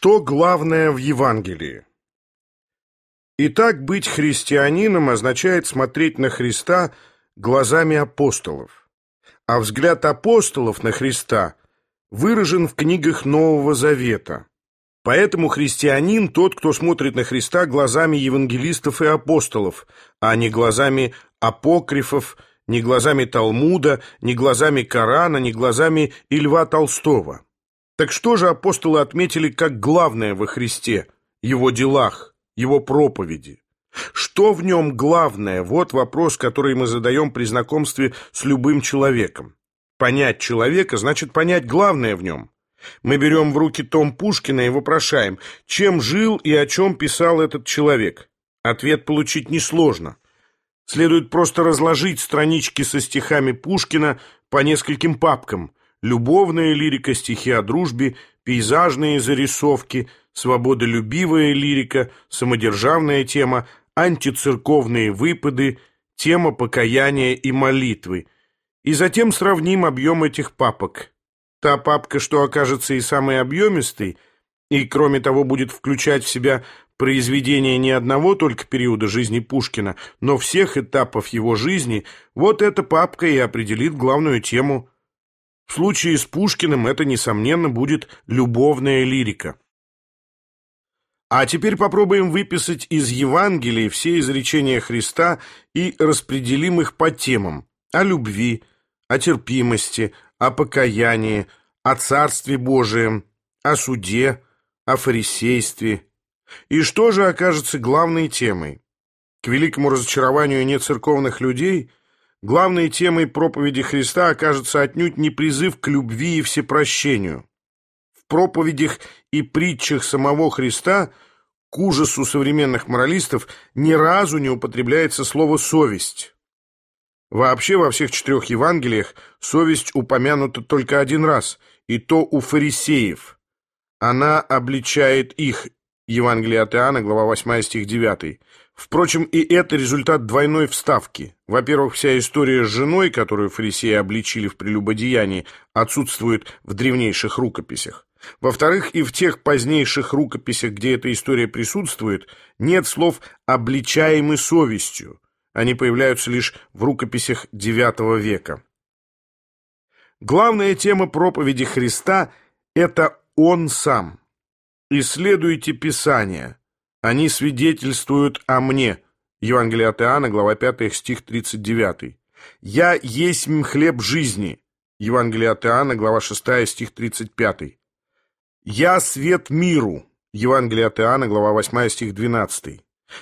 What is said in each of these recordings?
Что главное в Евангелии? Итак, быть христианином означает смотреть на Христа глазами апостолов. А взгляд апостолов на Христа выражен в книгах Нового Завета. Поэтому христианин тот, кто смотрит на Христа глазами евангелистов и апостолов, а не глазами апокрифов, не глазами Талмуда, не глазами Корана, не глазами Ильва Толстого. Так что же апостолы отметили как главное во Христе, его делах, его проповеди? Что в нем главное? Вот вопрос, который мы задаем при знакомстве с любым человеком. Понять человека значит понять главное в нем. Мы берем в руки том Пушкина и вопрошаем, чем жил и о чем писал этот человек. Ответ получить несложно. Следует просто разложить странички со стихами Пушкина по нескольким папкам, любовная лирика, стихи о дружбе, пейзажные зарисовки, свободолюбивая лирика, самодержавная тема, антицерковные выпады, тема покаяния и молитвы. И затем сравним объем этих папок. Та папка, что окажется и самой объемистой, и, кроме того, будет включать в себя произведения не одного только периода жизни Пушкина, но всех этапов его жизни, вот эта папка и определит главную тему – в случае с Пушкиным это, несомненно, будет любовная лирика. А теперь попробуем выписать из Евангелия все изречения Христа и распределим их по темам о любви, о терпимости, о покаянии, о Царстве Божием, о суде, о фарисействе. И что же окажется главной темой? К великому разочарованию нецерковных людей главной темой проповеди Христа окажется отнюдь не призыв к любви и всепрощению. В проповедях и притчах самого Христа к ужасу современных моралистов ни разу не употребляется слово «совесть». Вообще во всех четырех Евангелиях совесть упомянута только один раз, и то у фарисеев. Она обличает их, Евангелие от Иоанна, глава 8, стих 9. Впрочем, и это результат двойной вставки. Во-первых, вся история с женой, которую фарисеи обличили в прелюбодеянии, отсутствует в древнейших рукописях. Во-вторых, и в тех позднейших рукописях, где эта история присутствует, нет слов «обличаемый совестью». Они появляются лишь в рукописях IX века. Главная тема проповеди Христа – это Он Сам. Исследуйте Писание – они свидетельствуют о мне. Евангелие от Иоанна, глава 5, стих 39. Я есть хлеб жизни. Евангелие от Иоанна, глава 6, стих 35. Я свет миру. Евангелие от Иоанна, глава 8, стих 12.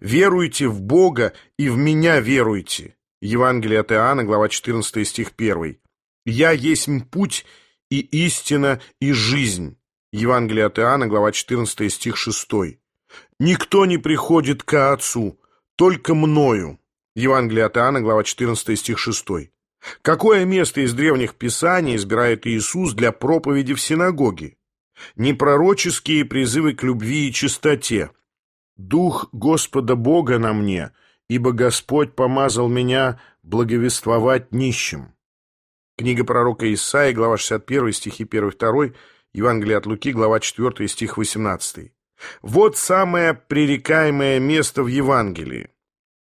Веруйте в Бога и в меня веруйте. Евангелие от Иоанна, глава 14, стих 1. Я есть путь и истина и жизнь. Евангелие от Иоанна, глава 14, стих 6. «Никто не приходит к Отцу, только мною». Евангелие от Иоанна, глава 14, стих 6. Какое место из древних писаний избирает Иисус для проповеди в синагоге? Не пророческие призывы к любви и чистоте. «Дух Господа Бога на мне, ибо Господь помазал меня благовествовать нищим». Книга пророка Исаия, глава 61, стихи 1-2, Евангелие от Луки, глава 4, стих 18. Вот самое пререкаемое место в Евангелии.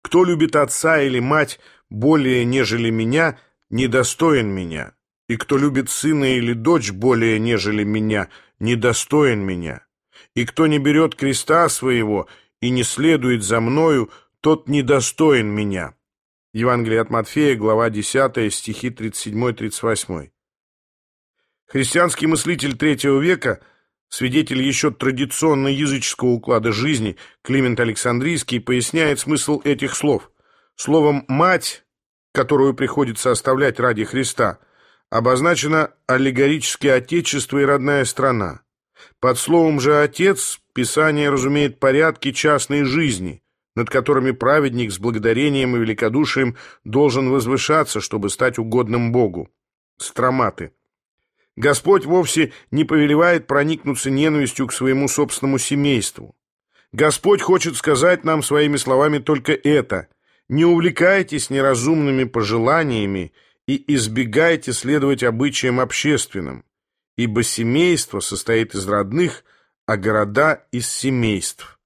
Кто любит отца или мать более, нежели меня, недостоин меня. И кто любит сына или дочь более, нежели меня, недостоин меня. И кто не берет креста своего и не следует за мною, тот недостоин меня. Евангелие от Матфея, глава 10, стихи 37-38. Христианский мыслитель третьего века – Свидетель еще традиционно языческого уклада жизни, Климент Александрийский, поясняет смысл этих слов. Словом «мать», которую приходится оставлять ради Христа, обозначено аллегорически отечество и родная страна. Под словом же «отец» Писание разумеет порядки частной жизни, над которыми праведник с благодарением и великодушием должен возвышаться, чтобы стать угодным Богу. Строматы. Господь вовсе не повелевает проникнуться ненавистью к своему собственному семейству. Господь хочет сказать нам своими словами только это. Не увлекайтесь неразумными пожеланиями и избегайте следовать обычаям общественным, ибо семейство состоит из родных, а города из семейств.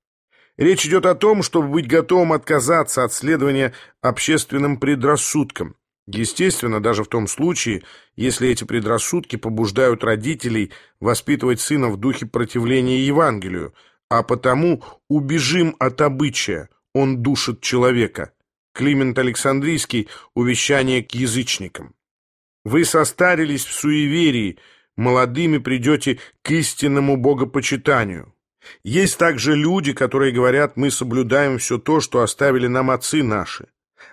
Речь идет о том, чтобы быть готовым отказаться от следования общественным предрассудкам. Естественно, даже в том случае, если эти предрассудки побуждают родителей воспитывать сына в духе противления Евангелию, а потому убежим от обычая, он душит человека. Климент Александрийский «Увещание к язычникам». Вы состарились в суеверии, молодыми придете к истинному богопочитанию. Есть также люди, которые говорят, мы соблюдаем все то, что оставили нам отцы наши.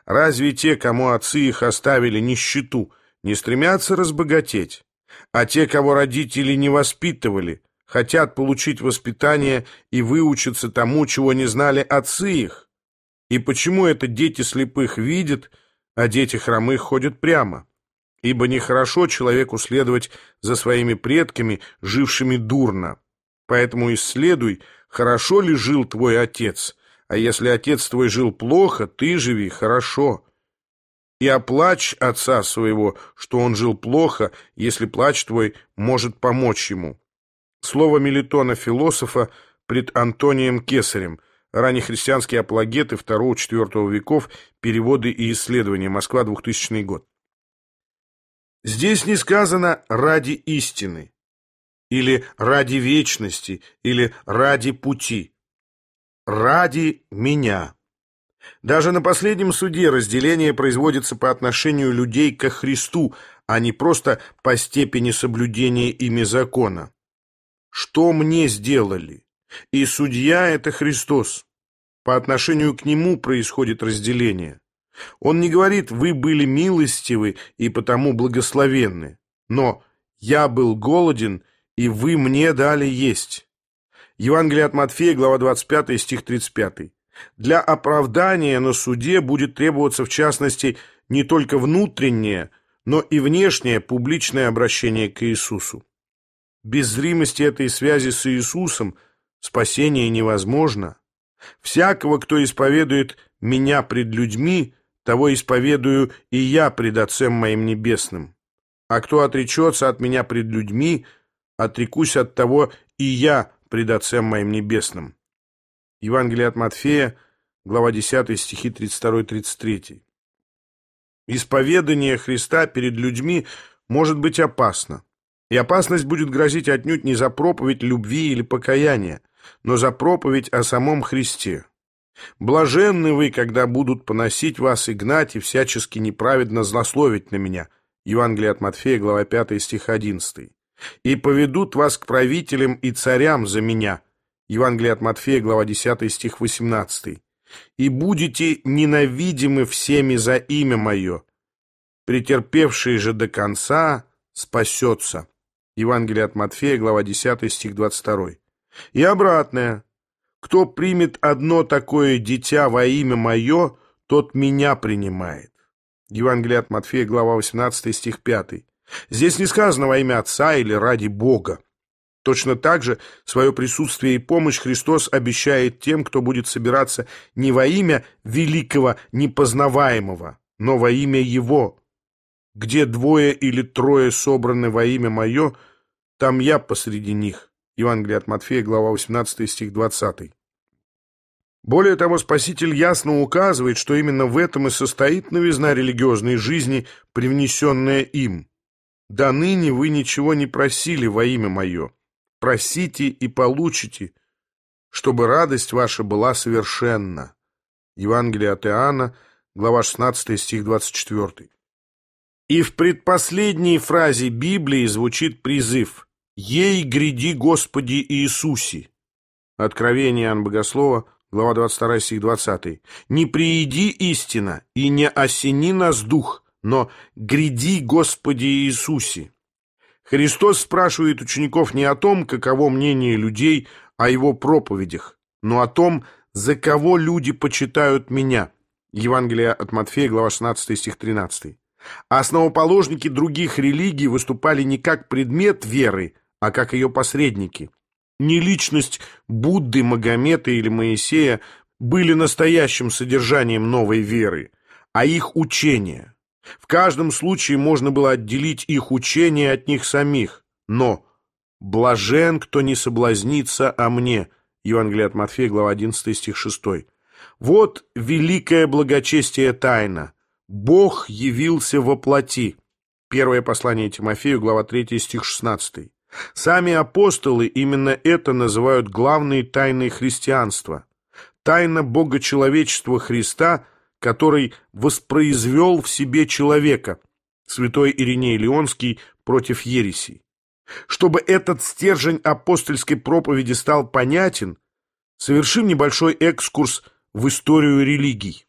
Разве те, кому отцы их оставили нищету, не стремятся разбогатеть? А те, кого родители не воспитывали, хотят получить воспитание и выучиться тому, чего не знали отцы их? И почему это дети слепых видят, а дети хромых ходят прямо? Ибо нехорошо человеку следовать за своими предками, жившими дурно. Поэтому исследуй, хорошо ли жил твой отец, а если отец твой жил плохо, ты живи хорошо. И оплачь отца своего, что он жил плохо, если плач твой может помочь ему. Слово Мелитона философа пред Антонием Кесарем, раннехристианские апологеты II-IV веков, переводы и исследования, Москва, 2000 год. Здесь не сказано «ради истины», или «ради вечности», или «ради пути». «Ради меня». Даже на последнем суде разделение производится по отношению людей ко Христу, а не просто по степени соблюдения ими закона. Что мне сделали? И судья — это Христос. По отношению к нему происходит разделение. Он не говорит «вы были милостивы и потому благословенны», но «я был голоден и вы мне дали есть». Евангелие от Матфея, глава 25, стих 35. Для оправдания на суде будет требоваться, в частности, не только внутреннее, но и внешнее публичное обращение к Иисусу. Без зримости этой связи с Иисусом спасение невозможно. Всякого, кто исповедует меня пред людьми, того исповедую и я пред Отцем моим небесным. А кто отречется от меня пред людьми, отрекусь от того и я пред Отцем моим небесным». Евангелие от Матфея, глава 10, стихи 32-33. Исповедание Христа перед людьми может быть опасно. И опасность будет грозить отнюдь не за проповедь любви или покаяния, но за проповедь о самом Христе. Блаженны вы, когда будут поносить вас и гнать, и всячески неправедно злословить на меня. Евангелие от Матфея, глава 5, стих 11 и поведут вас к правителям и царям за меня». Евангелие от Матфея, глава 10, стих 18. «И будете ненавидимы всеми за имя мое. Претерпевший же до конца спасется». Евангелие от Матфея, глава 10, стих 22. И обратное. «Кто примет одно такое дитя во имя мое, тот меня принимает». Евангелие от Матфея, глава 18, стих 5. Здесь не сказано во имя Отца или ради Бога. Точно так же свое присутствие и помощь Христос обещает тем, кто будет собираться не во имя великого непознаваемого, но во имя Его. Где двое или трое собраны во имя Мое, там я посреди них. Евангелие от Матфея, глава 18, стих 20. Более того, Спаситель ясно указывает, что именно в этом и состоит новизна религиозной жизни, привнесенная им. До ныне вы ничего не просили во имя мое. Просите и получите, чтобы радость ваша была совершенна. Евангелие от Иоанна, глава 16, стих 24. И в предпоследней фразе Библии звучит призыв «Ей гряди Господи Иисусе». Откровение Иоанна Богослова, глава 22, стих 20. «Не прииди истина, и не осени нас дух, но «Гряди, Господи Иисусе!» Христос спрашивает учеников не о том, каково мнение людей о его проповедях, но о том, за кого люди почитают меня. Евангелие от Матфея, глава 16, стих 13. А основоположники других религий выступали не как предмет веры, а как ее посредники. Не личность Будды, Магомета или Моисея были настоящим содержанием новой веры, а их учение. В каждом случае можно было отделить их учение от них самих, но «Блажен, кто не соблазнится о мне». Евангелие от Матфея, глава 11, стих 6. Вот великое благочестие тайна. Бог явился во плоти. Первое послание Тимофею, глава 3, стих 16. Сами апостолы именно это называют главной тайной христианства. Тайна Бога-человечества Христа, который воспроизвел в себе человека. Святой Ириней Леонский против ересей. Чтобы этот стержень апостольской проповеди стал понятен, совершим небольшой экскурс в историю религий.